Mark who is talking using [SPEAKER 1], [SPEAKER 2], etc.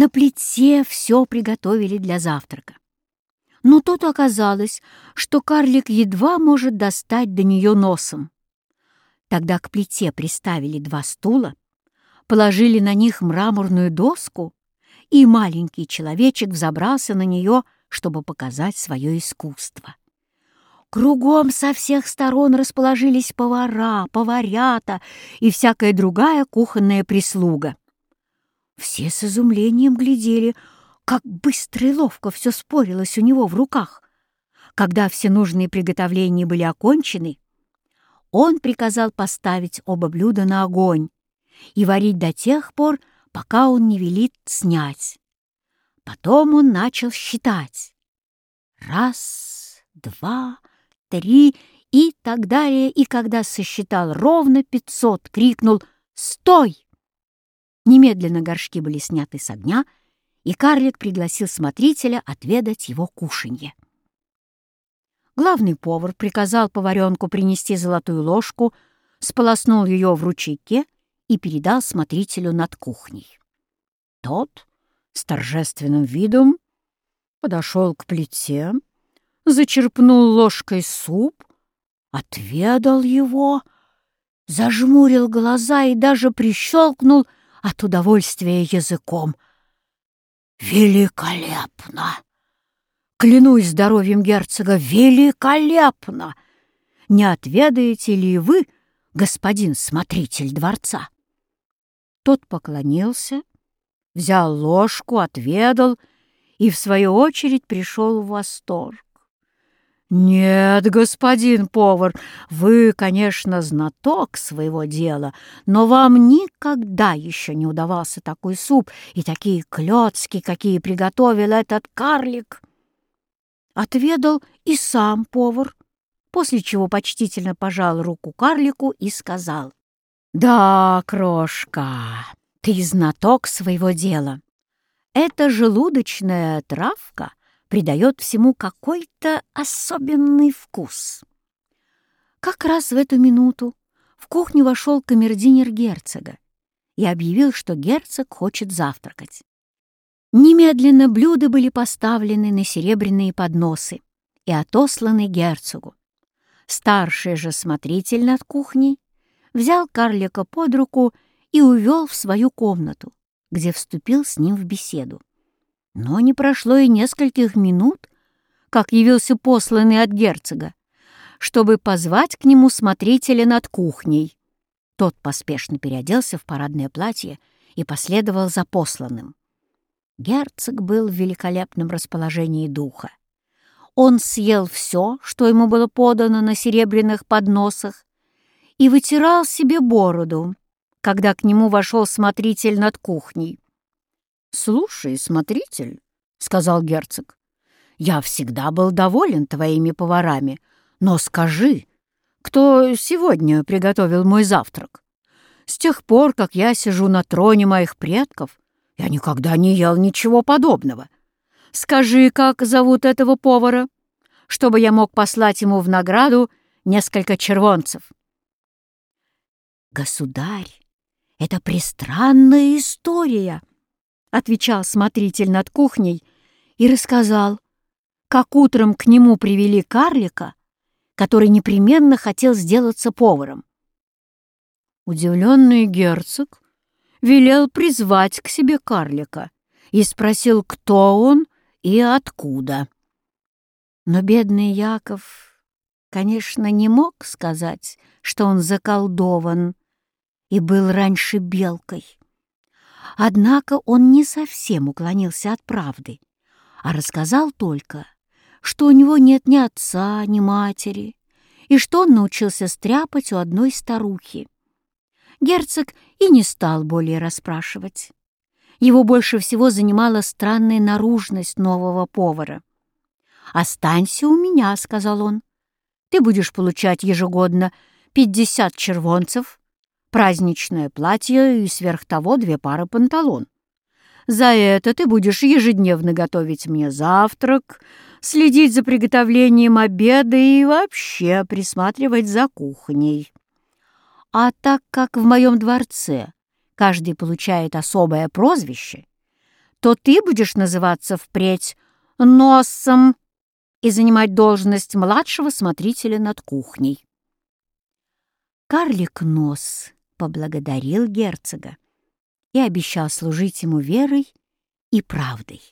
[SPEAKER 1] На плите все приготовили для завтрака. Но тут оказалось, что карлик едва может достать до нее носом. Тогда к плите приставили два стула, положили на них мраморную доску, и маленький человечек взобрался на нее, чтобы показать свое искусство. Кругом со всех сторон расположились повара, поварята и всякая другая кухонная прислуга. Все с изумлением глядели, как быстро и ловко все спорилось у него в руках. Когда все нужные приготовления были окончены, он приказал поставить оба блюда на огонь и варить до тех пор, пока он не велит снять. Потом он начал считать. Раз, два, три и так далее, и когда сосчитал ровно пятьсот, крикнул «Стой!». Немедленно горшки были сняты с огня, и карлик пригласил смотрителя отведать его кушанье. Главный повар приказал поваренку принести золотую ложку, сполоснул ее в ручейке и передал смотрителю над кухней. Тот с торжественным видом подошел к плите, зачерпнул ложкой суп, отведал его, зажмурил глаза и даже прищелкнул от удовольствия языком. «Великолепно! Клянусь здоровьем герцога, великолепно! Не отведаете ли вы, господин смотритель дворца?» Тот поклонился, взял ложку, отведал и, в свою очередь, пришел в восторг. «Нет, господин повар, вы, конечно, знаток своего дела, но вам никогда еще не удавался такой суп и такие клёцки, какие приготовил этот карлик!» Отведал и сам повар, после чего почтительно пожал руку карлику и сказал, «Да, крошка, ты знаток своего дела. Эта желудочная травка придает всему какой-то особенный вкус». Как раз в эту минуту в кухню вошел камердинер герцога и объявил, что герцог хочет завтракать. Немедленно блюда были поставлены на серебряные подносы и отосланы герцогу. Старший же смотритель над кухней взял карлика под руку и увел в свою комнату, где вступил с ним в беседу. Но не прошло и нескольких минут, как явился посланный от герцога, чтобы позвать к нему смотрителя над кухней. Тот поспешно переоделся в парадное платье и последовал за посланным. Герцог был в великолепном расположении духа. Он съел все, что ему было подано на серебряных подносах, и вытирал себе бороду, когда к нему вошел смотритель над кухней. «Слушай, смотритель», — сказал герцог, — «я всегда был доволен твоими поварами, но скажи, кто сегодня приготовил мой завтрак? С тех пор, как я сижу на троне моих предков, я никогда не ел ничего подобного. Скажи, как зовут этого повара, чтобы я мог послать ему в награду несколько червонцев. «Государь, это пристранная история», — отвечал смотритель над кухней и рассказал, как утром к нему привели карлика, который непременно хотел сделаться поваром. Удивленный герцог велел призвать к себе карлика и спросил, кто он и откуда. Но бедный Яков, конечно, не мог сказать, что он заколдован и был раньше белкой. Однако он не совсем уклонился от правды, а рассказал только, что у него нет ни отца, ни матери, и что он научился стряпать у одной старухи. Герцог и не стал более расспрашивать. Его больше всего занимала странная наружность нового повара. «Останься у меня», — сказал он. «Ты будешь получать ежегодно пятьдесят червонцев, праздничное платье и сверх того две пары панталон. За это ты будешь ежедневно готовить мне завтрак, следить за приготовлением обеда и вообще присматривать за кухней. А так как в моем дворце каждый получает особое прозвище, то ты будешь называться впредь Носом и занимать должность младшего смотрителя над кухней. Карлик Нос поблагодарил герцога и обещал служить ему верой и правдой.